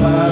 bersama